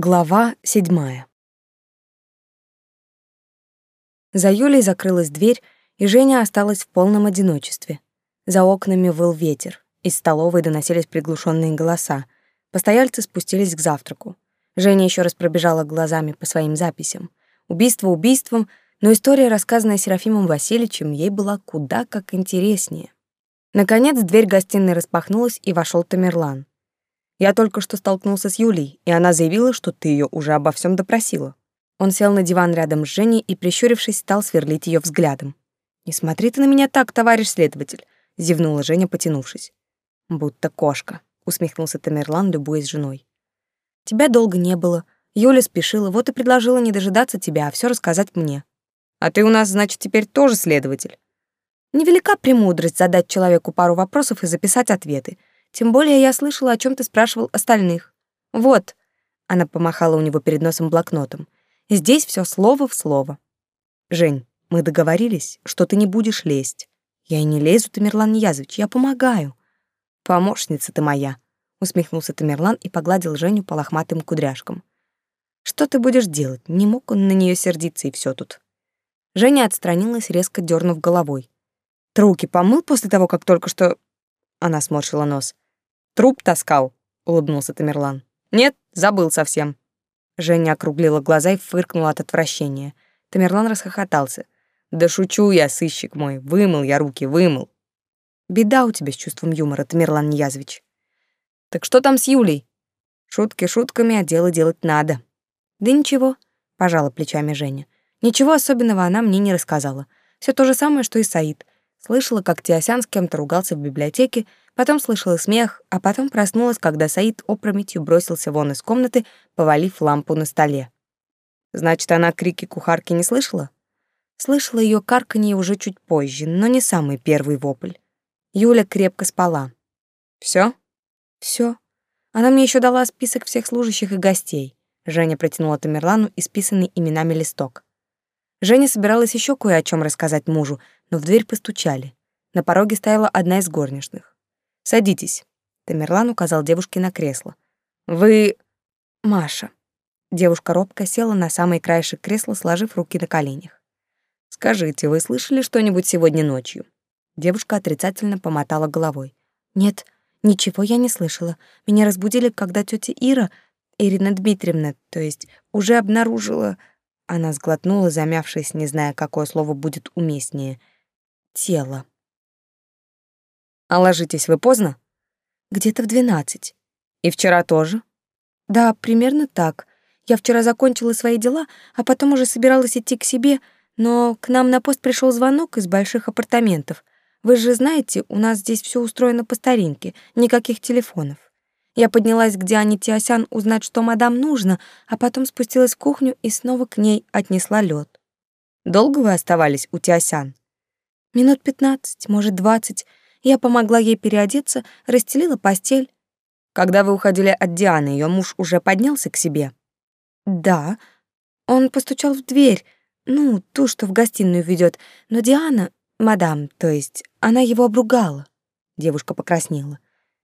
Глава седьмая. За Юлей закрылась дверь, и Женя осталась в полном одиночестве. За окнами выл ветер, из столовой доносились приглушенные голоса. Постояльцы спустились к завтраку. Женя еще раз пробежала глазами по своим записям. Убийство убийством, но история, рассказанная Серафимом Васильевичем, ей была куда как интереснее. Наконец дверь гостиной распахнулась, и вошел Тамерлан. Я только что столкнулся с Юлей, и она заявила, что ты ее уже обо всем допросила. Он сел на диван рядом с Женей и, прищурившись, стал сверлить ее взглядом. «Не смотри ты на меня так, товарищ следователь», — зевнула Женя, потянувшись. «Будто кошка», — усмехнулся Тамерлан, любуясь женой. «Тебя долго не было. Юля спешила, вот и предложила не дожидаться тебя, а все рассказать мне». «А ты у нас, значит, теперь тоже следователь?» «Невелика премудрость задать человеку пару вопросов и записать ответы. Тем более я слышала, о чем ты спрашивал остальных. Вот. Она помахала у него перед носом блокнотом. Здесь все слово в слово. Жень, мы договорились, что ты не будешь лезть. Я и не лезу, Тамерлан Ниязович, я помогаю. Помощница ты моя, усмехнулся Тамерлан и погладил Женю по лохматым кудряшкам. Что ты будешь делать? Не мог он на нее сердиться и все тут. Женя отстранилась, резко дернув головой. Ты руки помыл после того, как только что Она сморщила нос. Труп таскал, улыбнулся Тамерлан. Нет, забыл совсем. Женя округлила глаза и фыркнула от отвращения. Тамерлан расхохотался. Да шучу я, сыщик мой, вымыл я руки, вымыл. Беда у тебя с чувством юмора, Тамерлан Ниязович. Так что там с Юлей? Шутки шутками, а дело делать надо. Да ничего, пожала плечами Женя. Ничего особенного она мне не рассказала. Все то же самое, что и Саид. Слышала, как Тиосян с кем-то ругался в библиотеке, потом слышала смех, а потом проснулась, когда Саид опрометью бросился вон из комнаты, повалив лампу на столе. Значит, она крики кухарки не слышала? Слышала ее карканье уже чуть позже, но не самый первый вопль. Юля крепко спала. Все? Все. Она мне еще дала список всех служащих и гостей. Женя протянула Тамерлану исписанный именами листок. Женя собиралась еще кое о чем рассказать мужу, но в дверь постучали. На пороге стояла одна из горничных. «Садитесь», — Тамерлан указал девушке на кресло. «Вы...» «Маша». Девушка робко села на самый краешек кресла, сложив руки на коленях. «Скажите, вы слышали что-нибудь сегодня ночью?» Девушка отрицательно помотала головой. «Нет, ничего я не слышала. Меня разбудили, когда тетя Ира, Ирина Дмитриевна, то есть, уже обнаружила...» Она сглотнула, замявшись, не зная, какое слово будет уместнее. Тело. «А ложитесь вы поздно?» «Где-то в двенадцать». «И вчера тоже?» «Да, примерно так. Я вчера закончила свои дела, а потом уже собиралась идти к себе, но к нам на пост пришел звонок из больших апартаментов. Вы же знаете, у нас здесь все устроено по старинке, никаких телефонов. Я поднялась к Диане Тиосян узнать, что мадам нужно, а потом спустилась в кухню и снова к ней отнесла лед. Долго вы оставались у Тиосян? Минут пятнадцать, может, двадцать. Я помогла ей переодеться, расстелила постель. Когда вы уходили от Дианы, ее муж уже поднялся к себе? Да. Он постучал в дверь, ну, ту, что в гостиную ведет, но Диана, мадам, то есть, она его обругала. Девушка покраснела.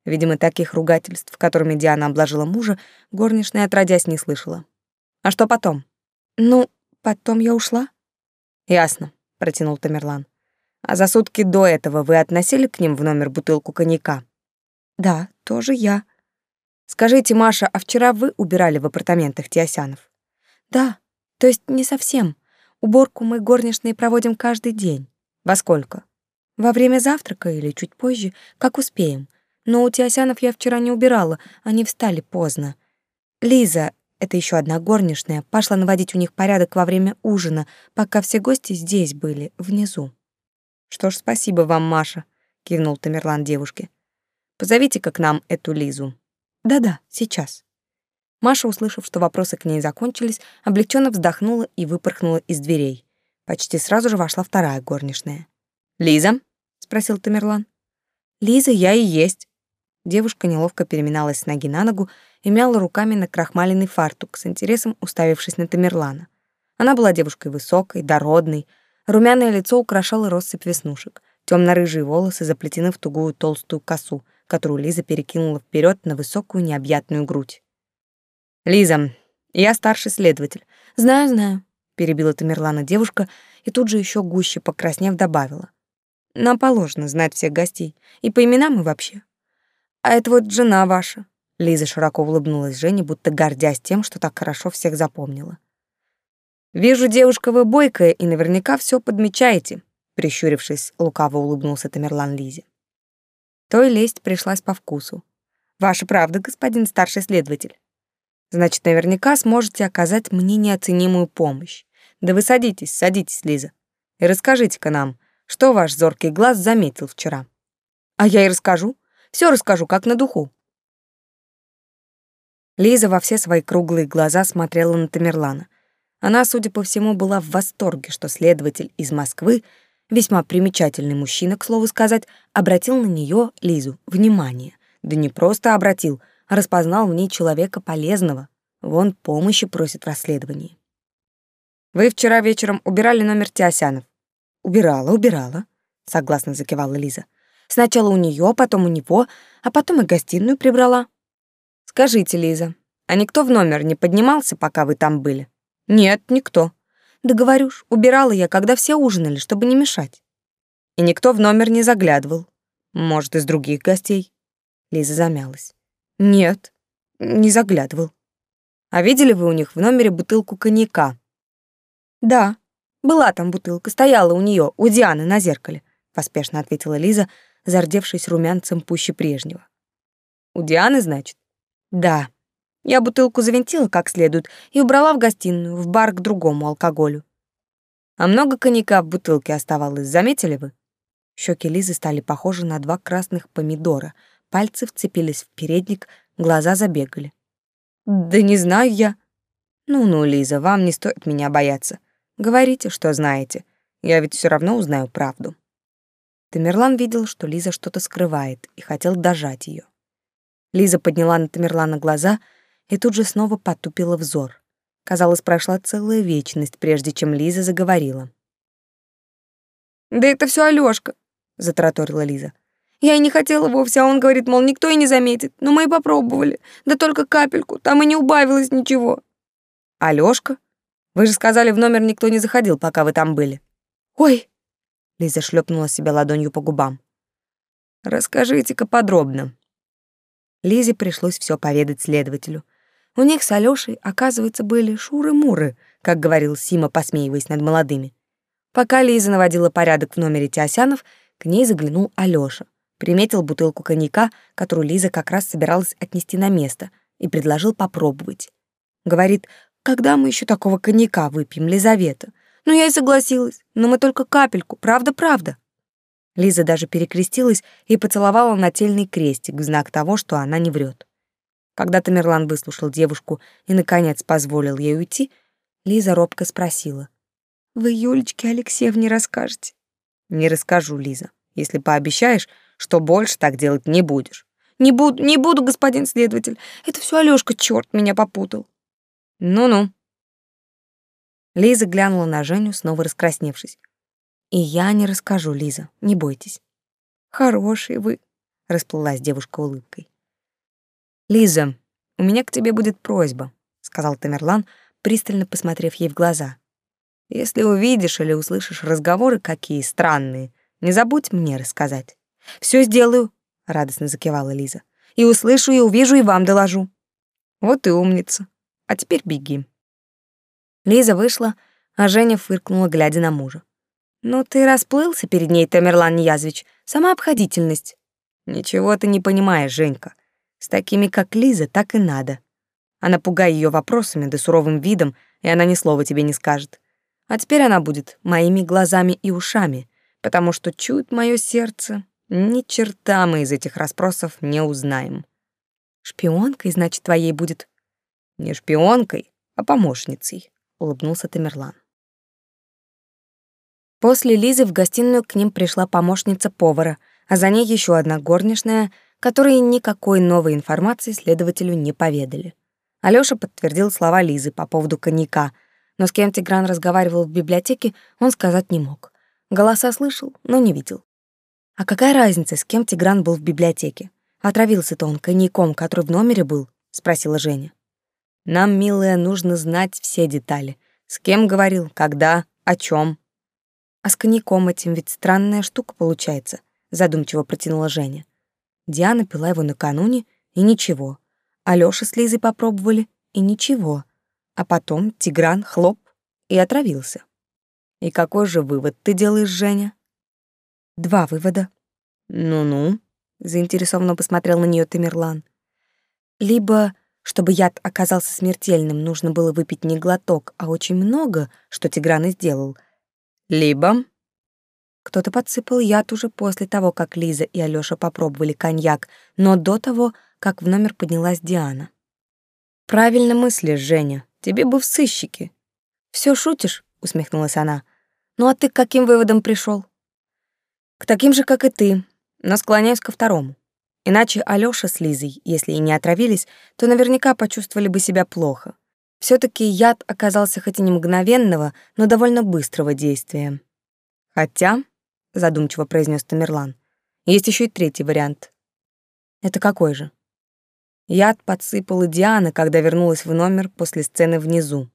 Видимо, таких ругательств, которыми Диана обложила мужа, горничная отродясь не слышала. А что потом? Ну, потом я ушла. Ясно, протянул Тамерлан. А за сутки до этого вы относили к ним в номер бутылку коньяка? Да, тоже я. Скажите, Маша, а вчера вы убирали в апартаментах Тиосянов? Да, то есть не совсем. Уборку мы горничные проводим каждый день. Во сколько? Во время завтрака или чуть позже, как успеем. Но у Тиосянов я вчера не убирала, они встали поздно. Лиза, это еще одна горничная, пошла наводить у них порядок во время ужина, пока все гости здесь были, внизу. Что ж, спасибо вам, Маша, кивнул Тамерлан девушке. Позовите-ка к нам эту Лизу. Да-да, сейчас. Маша, услышав, что вопросы к ней закончились, облегченно вздохнула и выпорхнула из дверей. Почти сразу же вошла вторая горничная. «Лиза?» — спросил Тамерлан. «Лиза, я и есть», Девушка неловко переминалась с ноги на ногу и мяла руками на крахмаленный фартук, с интересом уставившись на Тамерлана. Она была девушкой высокой, дородной, румяное лицо украшало россыпь веснушек, темно-рыжие волосы заплетены в тугую толстую косу, которую Лиза перекинула вперед на высокую необъятную грудь. «Лиза, Я старший следователь. Знаю, знаю, перебила Тамерлана девушка и тут же еще гуще покраснев добавила. Нам положено знать всех гостей, и по именам и вообще. А это вот жена ваша. Лиза широко улыбнулась Жене, будто гордясь тем, что так хорошо всех запомнила. Вижу, девушка вы бойкая и наверняка все подмечаете, прищурившись, лукаво улыбнулся Тамерлан Лизе. Той лесть пришлась по вкусу. Ваша правда, господин старший следователь. Значит, наверняка сможете оказать мне неоценимую помощь. Да вы садитесь, садитесь, Лиза. И расскажите-ка нам, что ваш зоркий глаз заметил вчера. А я и расскажу. Все расскажу, как на духу. Лиза во все свои круглые глаза смотрела на Тамерлана. Она, судя по всему, была в восторге, что следователь из Москвы, весьма примечательный мужчина, к слову сказать, обратил на нее, Лизу, внимание. Да не просто обратил, а распознал в ней человека полезного. Вон помощи просит в расследовании. «Вы вчера вечером убирали номер Теосянов?» «Убирала, убирала», — согласно закивала Лиза. «Сначала у нее, потом у него, а потом и гостиную прибрала». «Скажите, Лиза, а никто в номер не поднимался, пока вы там были?» «Нет, никто». «Да говорю ж, убирала я, когда все ужинали, чтобы не мешать». «И никто в номер не заглядывал? Может, из других гостей?» Лиза замялась. Нет, не заглядывал. А видели вы у них в номере бутылку коньяка? Да, была там бутылка, стояла у нее, у Дианы на зеркале, поспешно ответила Лиза, зардевшись румянцем пуще прежнего. У Дианы, значит? Да. Я бутылку завинтила как следует и убрала в гостиную, в бар к другому алкоголю. А много коньяка в бутылке оставалось, заметили вы? Щеки Лизы стали похожи на два красных помидора — Пальцы вцепились в передник, глаза забегали. «Да не знаю я». «Ну-ну, Лиза, вам не стоит меня бояться. Говорите, что знаете. Я ведь все равно узнаю правду». Тамерлан видел, что Лиза что-то скрывает, и хотел дожать ее. Лиза подняла на Тамерлана глаза и тут же снова потупила взор. Казалось, прошла целая вечность, прежде чем Лиза заговорила. «Да это все Алёшка», — затраторила Лиза. Я и не хотела вовсе, а он говорит, мол, никто и не заметит. Но мы и попробовали. Да только капельку, там и не убавилось ничего. Алёшка? Вы же сказали, в номер никто не заходил, пока вы там были. Ой! Лиза шлепнула себя ладонью по губам. Расскажите-ка подробно. Лизе пришлось все поведать следователю. У них с Алёшей, оказывается, были шуры-муры, как говорил Сима, посмеиваясь над молодыми. Пока Лиза наводила порядок в номере Теосянов, к ней заглянул Алёша приметил бутылку коньяка, которую Лиза как раз собиралась отнести на место, и предложил попробовать. Говорит, когда мы еще такого коньяка выпьем, Лизавета? Ну, я и согласилась, но мы только капельку, правда-правда. Лиза даже перекрестилась и поцеловала нательный крестик в знак того, что она не врет. Когда Тамерлан выслушал девушку и, наконец, позволил ей уйти, Лиза робко спросила. «Вы Юлечке Алексеевне расскажете?» «Не расскажу, Лиза, если пообещаешь, что больше так делать не будешь. Не буду, не буду, господин следователь. Это все Алёшка, черт, меня попутал. Ну-ну. Лиза глянула на Женю, снова раскрасневшись. И я не расскажу, Лиза, не бойтесь. Хороший вы, расплылась девушка улыбкой. Лиза, у меня к тебе будет просьба, сказал Тамерлан, пристально посмотрев ей в глаза. Если увидишь или услышишь разговоры какие странные, не забудь мне рассказать. Все сделаю, радостно закивала Лиза. И услышу, и увижу, и вам доложу. Вот и умница. А теперь беги. Лиза вышла, а Женя фыркнула, глядя на мужа. «Ну ты расплылся перед ней, Тамерлан Ниязович. Сама обходительность». «Ничего ты не понимаешь, Женька. С такими, как Лиза, так и надо. Она пугай ее вопросами да суровым видом, и она ни слова тебе не скажет. А теперь она будет моими глазами и ушами, потому что чует мое сердце, ни черта мы из этих расспросов не узнаем. Шпионкой, значит, твоей будет? Не шпионкой, а помощницей, улыбнулся Тамерлан. После Лизы в гостиную к ним пришла помощница повара, а за ней еще одна горничная, которые никакой новой информации следователю не поведали. Алёша подтвердил слова Лизы по поводу коньяка, но с кем Тигран разговаривал в библиотеке, он сказать не мог. Голоса слышал, но не видел. А какая разница, с кем Тигран был в библиотеке? Отравился-то он коньяком, который в номере был, спросила Женя. Нам, милая, нужно знать все детали. С кем говорил, когда, о чем. А с коньяком этим ведь странная штука получается, задумчиво протянула Женя. Диана пила его накануне, и ничего. Алёша с Лизой попробовали, и ничего. А потом Тигран хлоп и отравился. И какой же вывод ты делаешь, Женя? Два вывода. Ну-ну, заинтересованно посмотрел на нее Тамерлан. Либо, чтобы яд оказался смертельным, нужно было выпить не глоток, а очень много, что Тигран и сделал. Либо кто-то подсыпал яд уже после того, как Лиза и Алёша попробовали коньяк, но до того, как в номер поднялась Диана. Правильно мыслишь, Женя. Тебе бы в сыщике. Все шутишь? усмехнулась она. Ну а ты к каким выводам пришел? К таким же, как и ты, но склоняюсь ко второму. Иначе Алёша с Лизой, если и не отравились, то наверняка почувствовали бы себя плохо. все таки яд оказался хоть и не мгновенного, но довольно быстрого действия. Хотя, задумчиво произнес Тамерлан, есть еще и третий вариант. Это какой же? Яд подсыпала Диана, когда вернулась в номер после сцены внизу.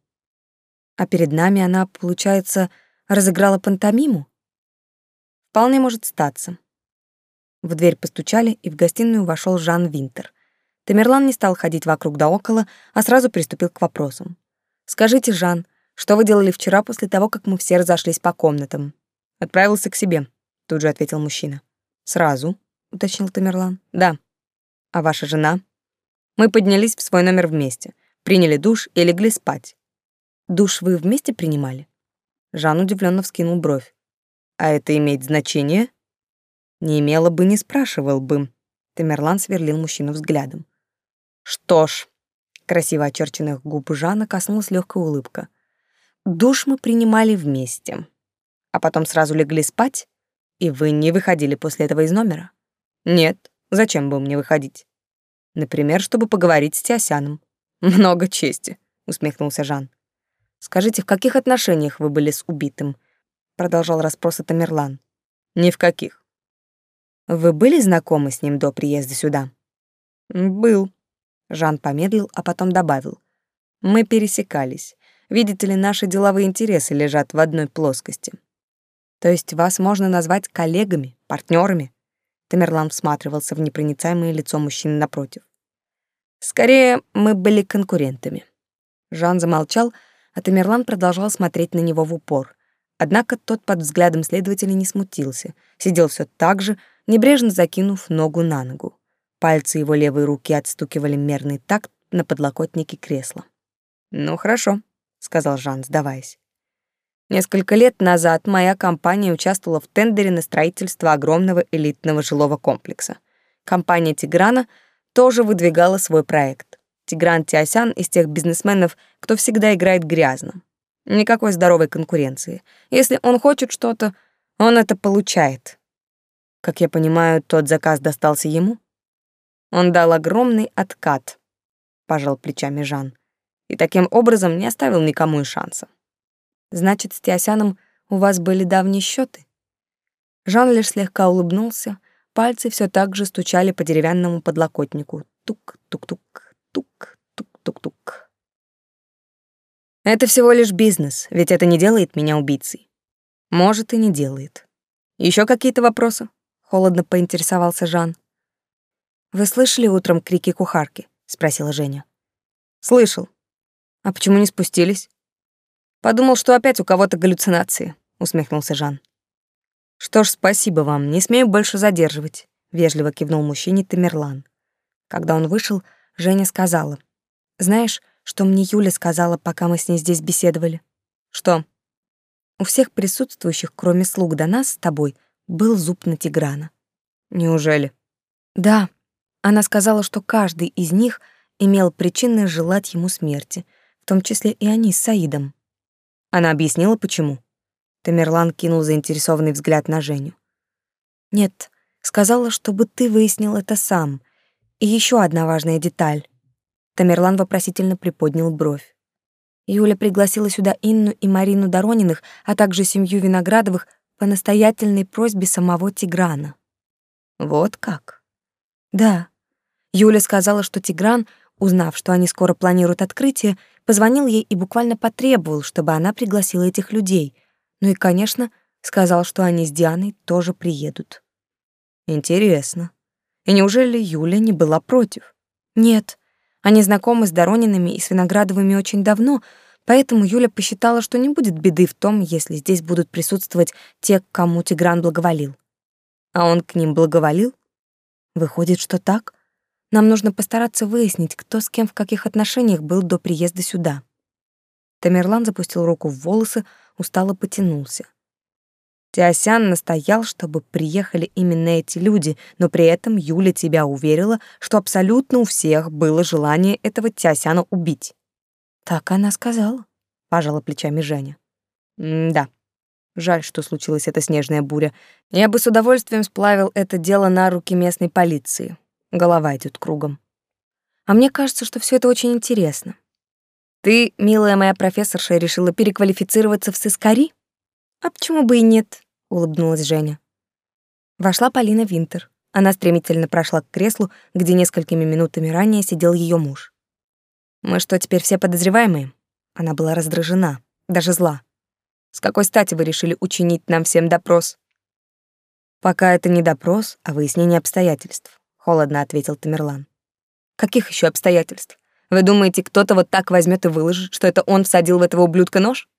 А перед нами она, получается, разыграла пантомиму? Вполне может статься. В дверь постучали, и в гостиную вошел Жан Винтер. Тамерлан не стал ходить вокруг да около, а сразу приступил к вопросам. «Скажите, Жан, что вы делали вчера после того, как мы все разошлись по комнатам?» «Отправился к себе», — тут же ответил мужчина. «Сразу?» — уточнил Тамерлан. «Да». «А ваша жена?» «Мы поднялись в свой номер вместе, приняли душ и легли спать». «Душ вы вместе принимали?» Жан удивленно вскинул бровь. «А это имеет значение?» Не имело бы, не спрашивал бы. Тамерлан сверлил мужчину взглядом. Что ж, красиво очерченных губ Жана коснулась легкая улыбка. Душ мы принимали вместе. А потом сразу легли спать, и вы не выходили после этого из номера? Нет, зачем бы мне выходить? Например, чтобы поговорить с Тиосяном. Много чести, усмехнулся Жан. Скажите, в каких отношениях вы были с убитым? продолжал расспросы Тамерлан. Ни в каких. Вы были знакомы с ним до приезда сюда? Был. Жан помедлил, а потом добавил. Мы пересекались. Видите ли, наши деловые интересы лежат в одной плоскости. То есть вас можно назвать коллегами, партнерами? Тамерлан всматривался в непроницаемое лицо мужчины напротив. Скорее, мы были конкурентами. Жан замолчал, а Тамерлан продолжал смотреть на него в упор. Однако тот под взглядом следователя не смутился, сидел все так же, небрежно закинув ногу на ногу. Пальцы его левой руки отстукивали мерный такт на подлокотнике кресла. «Ну, хорошо», — сказал Жан, сдаваясь. Несколько лет назад моя компания участвовала в тендере на строительство огромного элитного жилого комплекса. Компания «Тиграна» тоже выдвигала свой проект. Тигран Тиосян из тех бизнесменов, кто всегда играет грязно. Никакой здоровой конкуренции. Если он хочет что-то, он это получает. Как я понимаю, тот заказ достался ему? Он дал огромный откат, пожал плечами Жан, и таким образом не оставил никому и шанса. Значит, с Тиосяном у вас были давние счеты? Жан лишь слегка улыбнулся, пальцы все так же стучали по деревянному подлокотнику. Тук-тук-тук, тук-тук-тук-тук. Это всего лишь бизнес, ведь это не делает меня убийцей. Может, и не делает. Еще какие-то вопросы? холодно поинтересовался Жан. Вы слышали утром крики кухарки? спросила Женя. Слышал. А почему не спустились? Подумал, что опять у кого-то галлюцинации, усмехнулся Жан. Что ж, спасибо вам, не смею больше задерживать, вежливо кивнул мужчине Тамерлан. Когда он вышел, Женя сказала: "Знаешь, что мне Юля сказала, пока мы с ней здесь беседовали?" "Что?" У всех присутствующих, кроме слуг до нас с тобой, был зуб на Тиграна. Неужели? Да. Она сказала, что каждый из них имел причины желать ему смерти, в том числе и они с Саидом. Она объяснила, почему. Тамерлан кинул заинтересованный взгляд на Женю. Нет, сказала, чтобы ты выяснил это сам. И еще одна важная деталь. Тамерлан вопросительно приподнял бровь. Юля пригласила сюда Инну и Марину Дорониных, а также семью Виноградовых по настоятельной просьбе самого Тиграна. Вот как? Да. Юля сказала, что Тигран Узнав, что они скоро планируют открытие, позвонил ей и буквально потребовал, чтобы она пригласила этих людей. Ну и, конечно, сказал, что они с Дианой тоже приедут. Интересно. И неужели Юля не была против? Нет. Они знакомы с Доронинами и с Виноградовыми очень давно, поэтому Юля посчитала, что не будет беды в том, если здесь будут присутствовать те, кому Тигран благоволил. А он к ним благоволил? Выходит, что так? Нам нужно постараться выяснить, кто с кем в каких отношениях был до приезда сюда. Тамерлан запустил руку в волосы, устало потянулся. Теосян настоял, чтобы приехали именно эти люди, но при этом Юля тебя уверила, что абсолютно у всех было желание этого Теосяна убить. Так она сказала, пожала плечами Женя. М-да. Жаль, что случилась эта снежная буря. Я бы с удовольствием сплавил это дело на руки местной полиции. Голова идет кругом. А мне кажется, что все это очень интересно. Ты, милая моя профессорша, решила переквалифицироваться в сыскари? А почему бы и нет? улыбнулась Женя. Вошла Полина Винтер. Она стремительно прошла к креслу, где несколькими минутами ранее сидел ее муж. Мы что, теперь все подозреваемые? Она была раздражена, даже зла. С какой стати вы решили учинить нам всем допрос? Пока это не допрос, а выяснение обстоятельств, холодно ответил Тамерлан. Каких еще обстоятельств? Вы думаете, кто-то вот так возьмет и выложит, что это он всадил в этого ублюдка нож?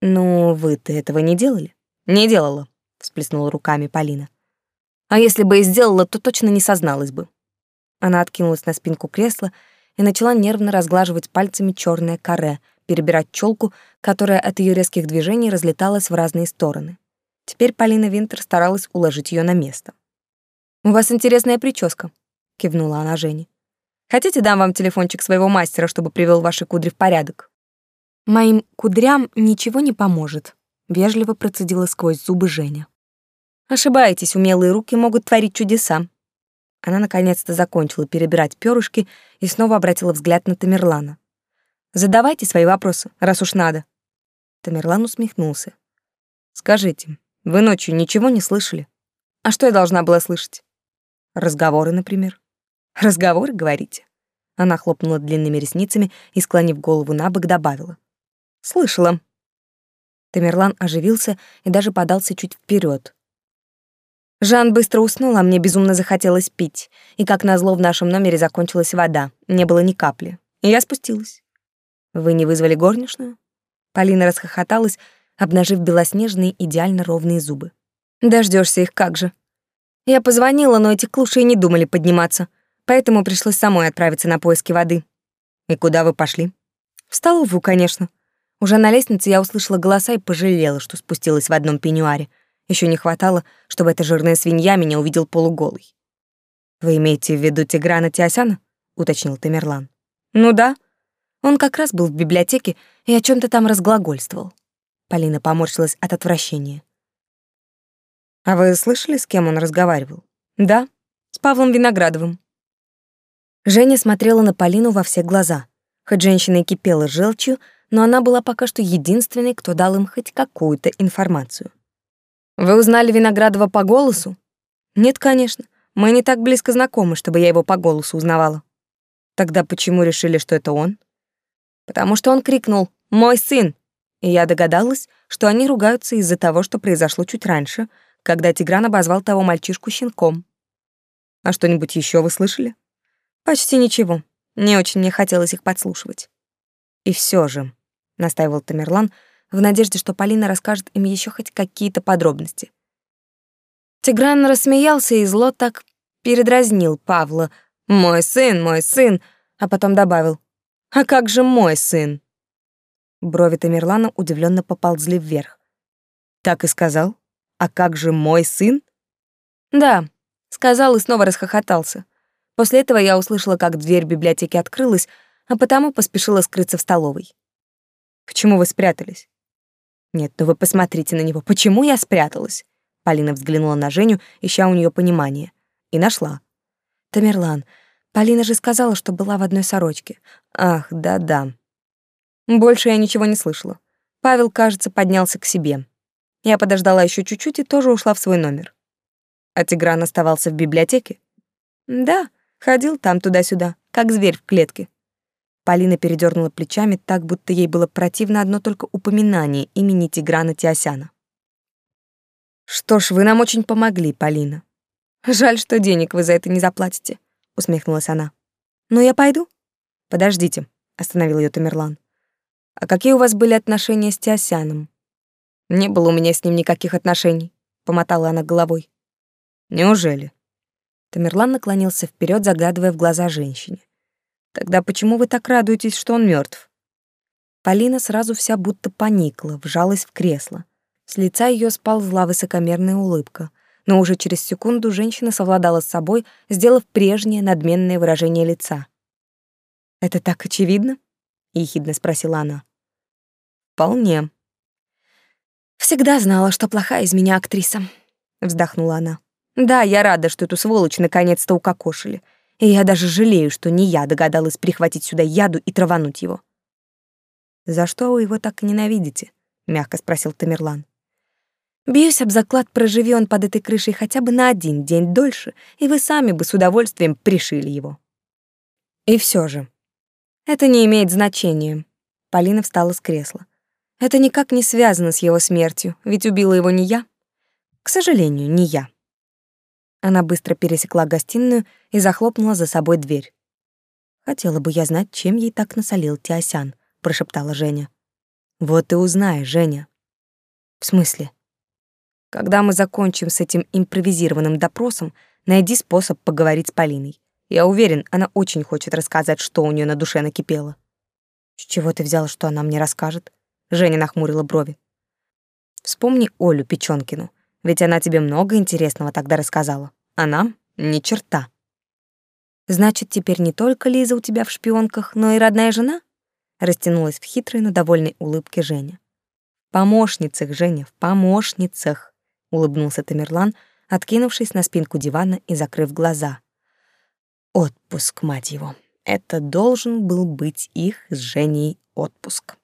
Ну, вы-то этого не делали? Не делала, всплеснула руками Полина. А если бы и сделала, то точно не созналась бы. Она откинулась на спинку кресла и начала нервно разглаживать пальцами черное каре, перебирать челку, которая от ее резких движений разлеталась в разные стороны. Теперь Полина Винтер старалась уложить ее на место. «У вас интересная прическа», — кивнула она Жене. «Хотите, дам вам телефончик своего мастера, чтобы привел ваши кудри в порядок?» Моим кудрям ничего не поможет, вежливо процедила сквозь зубы Женя. Ошибаетесь, умелые руки могут творить чудеса. Она наконец-то закончила перебирать перышки и снова обратила взгляд на Тамерлана. Задавайте свои вопросы, раз уж надо. Тамерлан усмехнулся. Скажите, вы ночью ничего не слышали? А что я должна была слышать? Разговоры, например. Разговоры, говорите? Она хлопнула длинными ресницами и, склонив голову на бок, добавила. Слышала. Тамерлан оживился и даже подался чуть вперед. Жан быстро уснул, а мне безумно захотелось пить. И как назло в нашем номере закончилась вода. Не было ни капли. И я спустилась. Вы не вызвали горничную? Полина расхохоталась, обнажив белоснежные идеально ровные зубы. Дождешься их как же. Я позвонила, но эти клуши и не думали подниматься, поэтому пришлось самой отправиться на поиски воды. И куда вы пошли? В столовую, конечно. Уже на лестнице я услышала голоса и пожалела, что спустилась в одном пеньюаре. Еще не хватало, чтобы эта жирная свинья меня увидел полуголый. «Вы имеете в виду Тиграна Тиосяна?» — уточнил Тамерлан. «Ну да. Он как раз был в библиотеке и о чем то там разглагольствовал». Полина поморщилась от отвращения. «А вы слышали, с кем он разговаривал?» «Да, с Павлом Виноградовым». Женя смотрела на Полину во все глаза. Хоть женщина и кипела желчью, но она была пока что единственной, кто дал им хоть какую-то информацию. «Вы узнали Виноградова по голосу?» «Нет, конечно. Мы не так близко знакомы, чтобы я его по голосу узнавала». «Тогда почему решили, что это он?» «Потому что он крикнул «Мой сын!» И я догадалась, что они ругаются из-за того, что произошло чуть раньше, когда Тигран обозвал того мальчишку щенком. А что-нибудь еще вы слышали? Почти ничего. Не очень мне хотелось их подслушивать. И все же, настаивал Тамерлан в надежде, что Полина расскажет им еще хоть какие-то подробности. Тигран рассмеялся и зло так передразнил Павла. «Мой сын, мой сын!» А потом добавил. «А как же мой сын?» Брови Тамерлана удивленно поползли вверх. «Так и сказал? А как же мой сын?» «Да», — сказал и снова расхохотался. После этого я услышала, как дверь библиотеки открылась, а потому поспешила скрыться в столовой. Почему вы спрятались? Нет, ну вы посмотрите на него. Почему я спряталась? Полина взглянула на Женю, ища у нее понимание, и нашла. Тамерлан, Полина же сказала, что была в одной сорочке. Ах, да-да. Больше я ничего не слышала. Павел, кажется, поднялся к себе. Я подождала еще чуть-чуть и тоже ушла в свой номер. А Тигран оставался в библиотеке? Да, ходил там туда-сюда, как зверь в клетке. Полина передернула плечами так, будто ей было противно одно только упоминание имени Тиграна Тиосяна. «Что ж, вы нам очень помогли, Полина. Жаль, что денег вы за это не заплатите», — усмехнулась она. «Ну, я пойду?» «Подождите», — остановил ее Тамерлан. «А какие у вас были отношения с Тиосяном?» «Не было у меня с ним никаких отношений», — помотала она головой. «Неужели?» Тамерлан наклонился вперед, заглядывая в глаза женщине. Тогда почему вы так радуетесь, что он мертв? Полина сразу вся будто поникла, вжалась в кресло. С лица ее сползла высокомерная улыбка, но уже через секунду женщина совладала с собой, сделав прежнее надменное выражение лица. «Это так очевидно?» — ехидно спросила она. «Вполне». «Всегда знала, что плохая из меня актриса», — вздохнула она. «Да, я рада, что эту сволочь наконец-то укокошили. И я даже жалею, что не я догадалась прихватить сюда яду и травануть его. «За что вы его так ненавидите?» — мягко спросил Тамерлан. «Бьюсь об заклад, проживи он под этой крышей хотя бы на один день дольше, и вы сами бы с удовольствием пришили его». «И все же. Это не имеет значения». Полина встала с кресла. «Это никак не связано с его смертью, ведь убила его не я. К сожалению, не я». Она быстро пересекла гостиную и захлопнула за собой дверь. «Хотела бы я знать, чем ей так насолил Тиосян», — прошептала Женя. «Вот и узнай, Женя». «В смысле?» «Когда мы закончим с этим импровизированным допросом, найди способ поговорить с Полиной. Я уверен, она очень хочет рассказать, что у нее на душе накипело». «С чего ты взяла, что она мне расскажет?» Женя нахмурила брови. «Вспомни Олю Печёнкину. Ведь она тебе много интересного тогда рассказала, а нам ни черта. Значит, теперь не только Лиза у тебя в шпионках, но и родная жена? Растянулась в хитрой, но довольной улыбке Женя. В помощницах, Женя, в помощницах, улыбнулся Тамерлан, откинувшись на спинку дивана и закрыв глаза. Отпуск, мать его. Это должен был быть их с Женей отпуск.